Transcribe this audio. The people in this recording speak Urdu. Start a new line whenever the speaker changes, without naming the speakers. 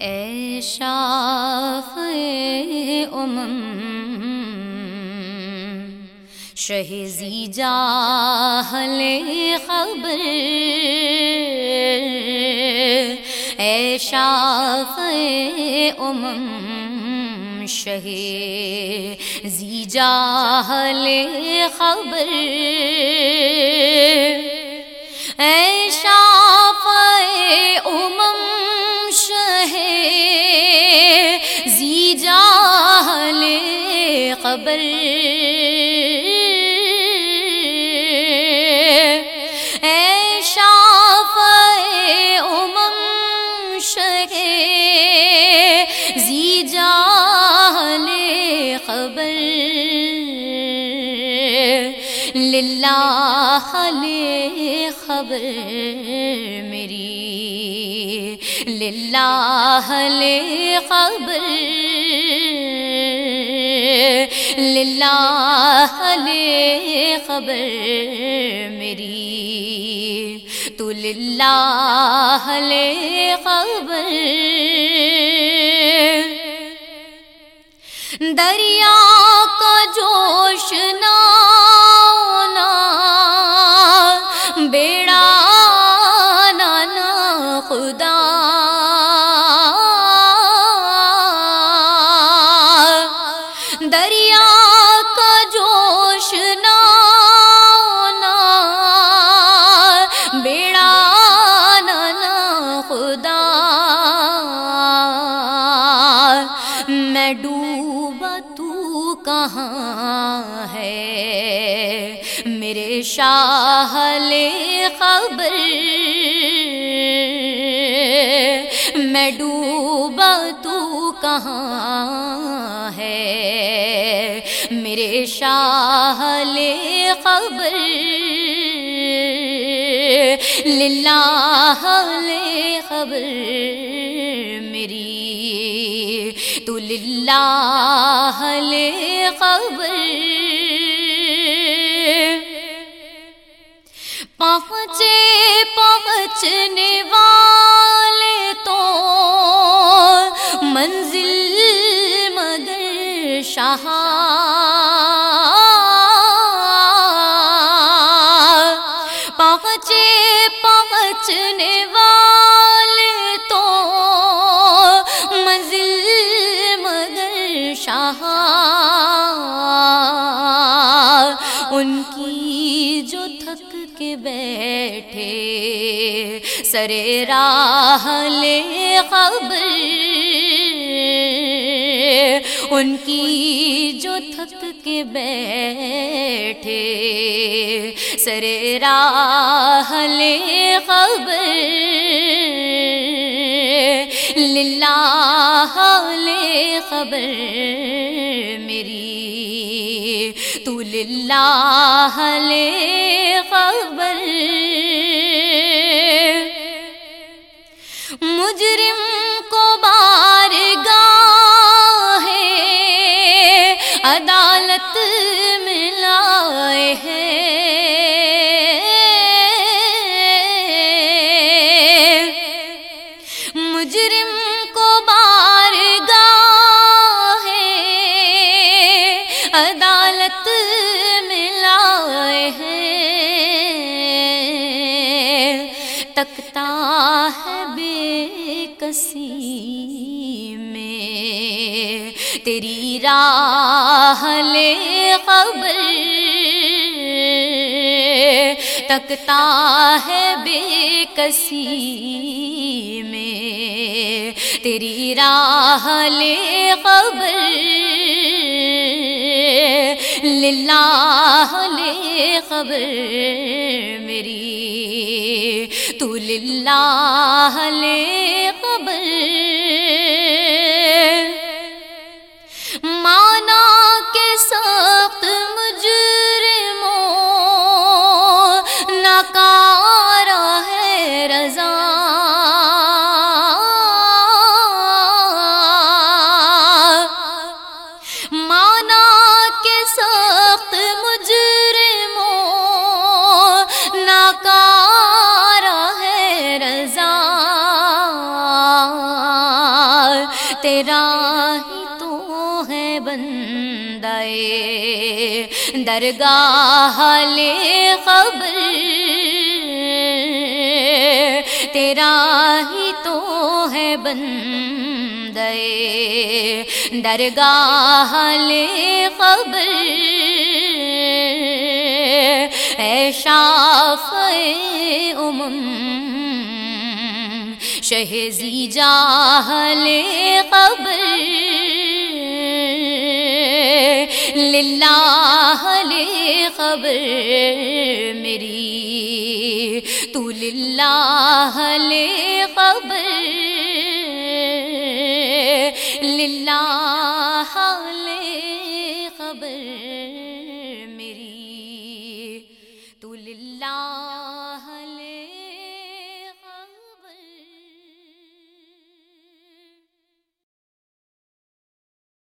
اے شاف امم شہزی جاہل خبر اے شاف امم شہ زی جاہل خبر خبر اے شاف امم شہ، زی جاہل خبر للہ لے خبر میری۔ للہ لے خبر للہ لے خبر میری۔ تو للہ لے خبر۔ دریا کا جوش نانا بیڑا نانا خدا دریا کا جوش نانا بیڑا نانا خدا۔ میں ڈوبا تو کہاں ہے؟ میرے شاہ لے خبر۔ میں ڈوبا تو کہاں میرے شاہ لے خبر للہ لے خبر میری تو للہ لے خبر پہنچے پہنچنے والے تو منزل پہنچے، پہنچنے والے تو منزل مگر شاہ۔ ان کی جو تھک کے بیٹھے، سرے راہ لے خبر ان کی جو تھک کے بیٹھے سرے راہ لے خبر للہ لے خبر میری، تو للہ لے کسی میں تیری راہ لے خبر تکتا ہے بے کسی میں تیری راہ لے خبر للہ لے خبر میری تو للہ لے خبر درگاہ لے خبر تیرا ہی تو ہے بندے۔ درگاہ لے خبر اے شاف امم۔ شہزی جاہل قبر۔ للہ لے خبر میری۔ تو للہ لے خبر للہ لے